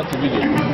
Obrigado, Video.